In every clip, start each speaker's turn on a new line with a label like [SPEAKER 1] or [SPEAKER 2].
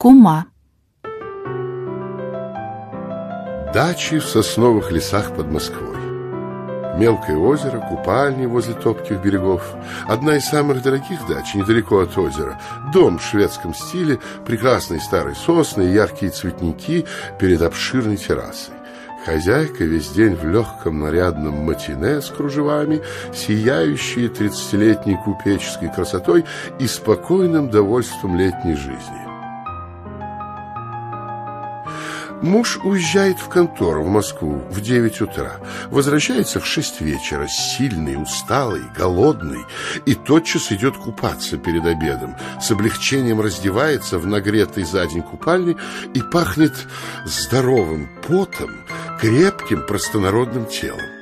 [SPEAKER 1] Кума.
[SPEAKER 2] Дачи в сосновых лесах под Москвой. Мелкое озеро, купальни возле топких берегов. Одна из самых дорогих дач, недалеко от озера. Дом в шведском стиле, прекрасные старые сосны, яркие цветники перед обширной террасой. Хозяйка весь день в легком нарядном матине с кружевами, сияющие тридцатилетней купеческой красотой и спокойным довольством летней жизни. Муж уезжает в контору в Москву в 9 утра, возвращается в 6 вечера, сильный, усталый, голодный, и тотчас идет купаться перед обедом, с облегчением раздевается в нагретой за день купальне и пахнет здоровым потом, крепким простонародным телом.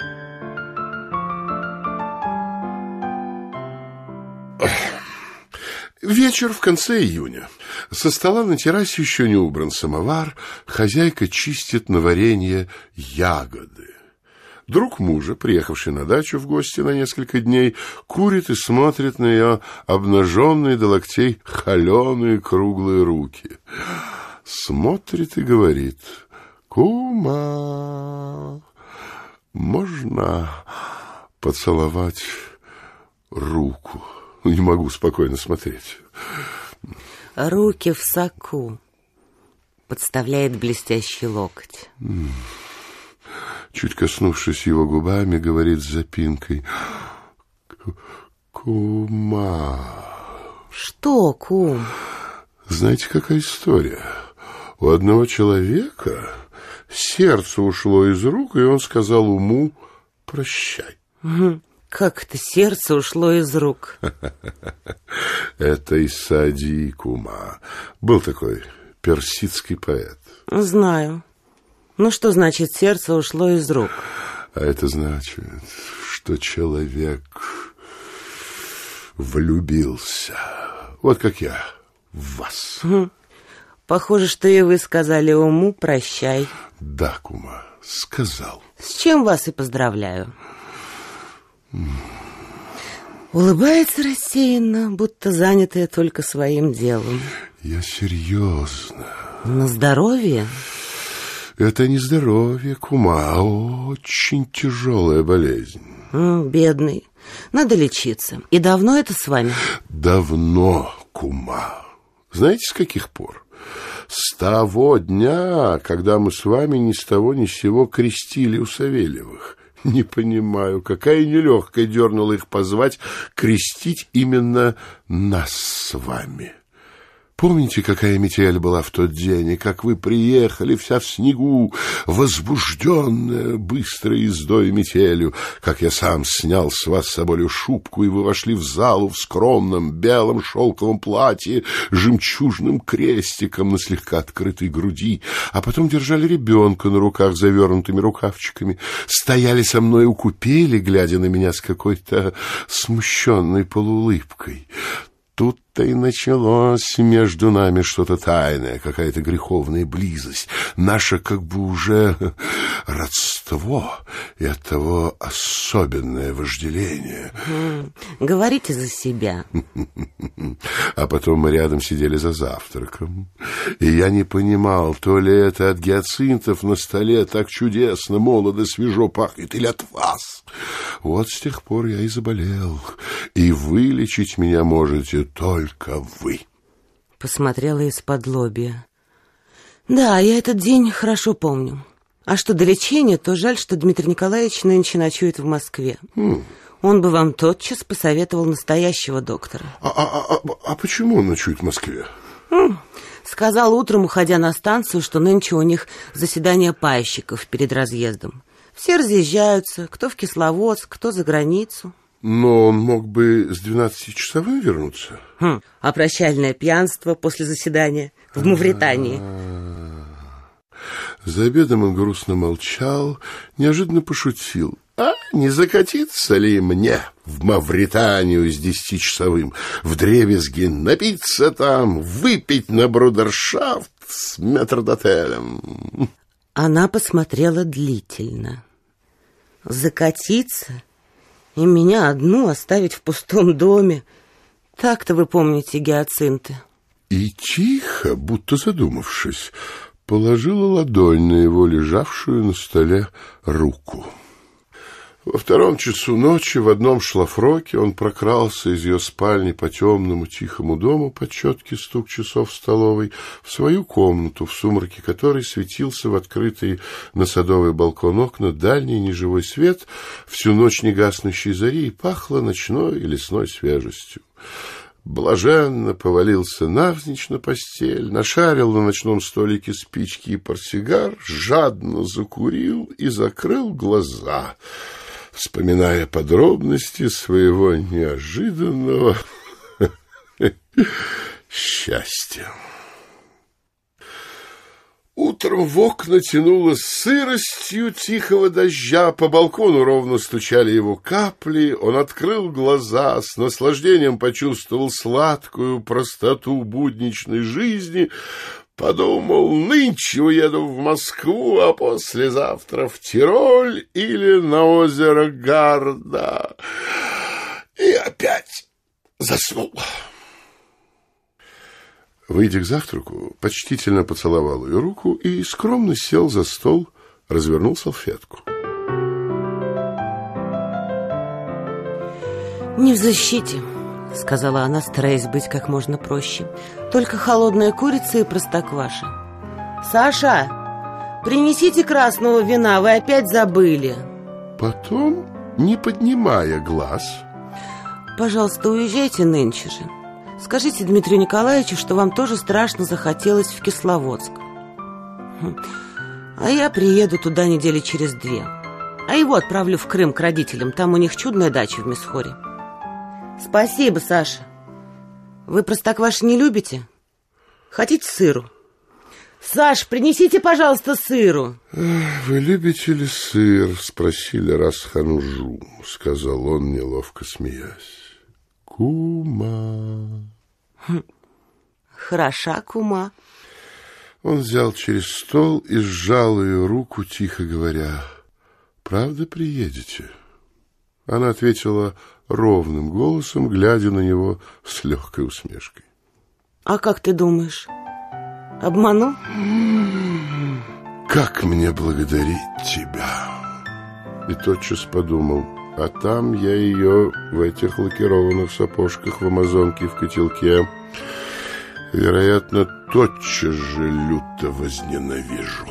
[SPEAKER 2] Вечер в конце июня. Со стола на террасе еще не убран самовар, хозяйка чистит на варенье ягоды. Друг мужа, приехавший на дачу в гости на несколько дней, курит и смотрит на ее обнаженные до локтей холеные круглые руки. Смотрит и говорит, «Кума, можно поцеловать руку?» Не могу спокойно смотреть.
[SPEAKER 3] Руки в соку. Подставляет блестящий локоть.
[SPEAKER 2] Чуть коснувшись его губами, говорит с запинкой. Кума.
[SPEAKER 3] Что, кум?
[SPEAKER 2] Знаете, какая история? У одного человека сердце ушло из рук, и он сказал уму «прощай».
[SPEAKER 3] Как это сердце ушло из рук?
[SPEAKER 2] Это из Сади Кума. Был такой персидский поэт.
[SPEAKER 3] Знаю. Ну что значит сердце ушло из рук?
[SPEAKER 2] А это значит, что человек влюбился. Вот как я в вас.
[SPEAKER 3] Похоже, что и вы сказали уму прощай.
[SPEAKER 2] Да, кума, сказал.
[SPEAKER 3] С чем вас и поздравляю. Улыбается рассеянно, будто занятая только своим делом.
[SPEAKER 2] Я серьезно.
[SPEAKER 3] На здоровье?
[SPEAKER 2] Это не здоровье, кума, а очень тяжелая болезнь.
[SPEAKER 3] М, бедный. Надо лечиться. И давно это с вами?
[SPEAKER 2] Давно, кума. Знаете, с каких пор? С того дня, когда мы с вами ни с того ни с сего крестили у Савельевых. Не понимаю, какая нелегкая дернула их позвать крестить именно нас с вами. Помните, какая метель была в тот день, и как вы приехали вся в снегу, возбужденная быстрой ездой метелью, как я сам снял с вас соболю шубку, и вы вошли в залу в скромном белом шелковом платье, жемчужным крестиком на слегка открытой груди, а потом держали ребенка на руках завернутыми рукавчиками, стояли со мной у купели, глядя на меня с какой-то смущенной полуулыбкой. Тут-то и началось между нами что-то тайное, какая-то греховная близость, наше как бы уже родство и оттого особенное вожделение.
[SPEAKER 3] Говорите за себя.
[SPEAKER 2] А потом мы рядом сидели за завтраком, и я не понимал, то ли это от гиацинтов на столе так чудесно, молодо, свежо пахнет, или от вас. Вот с тех пор я и заболел, и вылечить меня можете только вы.
[SPEAKER 3] Посмотрела из-под лобья. Да, я этот день хорошо помню. А что до лечения, то жаль, что Дмитрий Николаевич нынче ночует в Москве.
[SPEAKER 2] М.
[SPEAKER 3] Он бы вам тотчас посоветовал настоящего доктора.
[SPEAKER 2] А, а, а, а почему он ночует в Москве?
[SPEAKER 3] Сказал утром, уходя на станцию, что нынче у них заседание пайщиков перед разъездом. Все разъезжаются, кто в Кисловодск, кто за границу.
[SPEAKER 2] Но он мог бы с двенадцатичасовым вернуться.
[SPEAKER 3] Хм, а прощальное пьянство после заседания в Мавритании.
[SPEAKER 2] За обедом он грустно молчал, неожиданно пошутил. А не закатиться ли мне в Мавританию с десятичасовым, в дребезги напиться там, выпить на брудершафт с метрдотелем?
[SPEAKER 3] Она посмотрела длительно. Закатиться и меня одну оставить в пустом доме. Так-то вы помните гиацинты.
[SPEAKER 2] и тихо, будто задумавшись, положила ладонь на его лежавшую на столе руку. Во втором часу ночи в одном шлафроке он прокрался из ее спальни по темному тихому дому под четкий стук часов в столовой в свою комнату, в сумраке которой светился в открытый на садовый балкон окна дальний неживой свет всю ночь негаснущей зари и пахло ночной и лесной свежестью. Блаженно повалился навзничь на постель, нашарил на ночном столике спички и портсигар, жадно закурил и закрыл глаза, вспоминая подробности своего неожиданного счастья. Утром в окна тянуло сыростью тихого дождя, по балкону ровно стучали его капли, он открыл глаза, с наслаждением почувствовал сладкую простоту будничной жизни, подумал, нынче уеду в Москву, а послезавтра в Тироль или на озеро Гарда. И опять заснул. Выйдя к завтраку, почтительно поцеловал ее руку и скромно сел за стол, развернул салфетку.
[SPEAKER 3] «Не в защите», — сказала она, стараясь быть как можно проще. «Только холодная курица и простокваша». «Саша, принесите красного вина, вы опять забыли».
[SPEAKER 2] Потом, не поднимая глаз...
[SPEAKER 3] «Пожалуйста, уезжайте нынче же». Скажите Дмитрию Николаевичу, что вам тоже страшно захотелось в Кисловодск. Хм. А я приеду туда недели через две. А его отправлю в Крым к родителям. Там у них чудная дача в Мисхоре. Спасибо, Саша. Вы простокваши не любите? Хотите сыру? Саш, принесите, пожалуйста, сыру.
[SPEAKER 2] Вы любите ли сыр? Спросили раз Ханужу, сказал он, неловко смеясь. Кума.
[SPEAKER 3] Хороша кума.
[SPEAKER 2] Он взял через стол и сжал ее руку, тихо говоря, «Правда приедете?» Она ответила ровным голосом, глядя на него с легкой усмешкой.
[SPEAKER 3] «А как ты думаешь, обману?»
[SPEAKER 2] «Как мне благодарить тебя?» И тотчас подумал, а там я ее в этих лакированных сапожках в амазонке в котелке, вероятно, тотчас же люто возненавижу».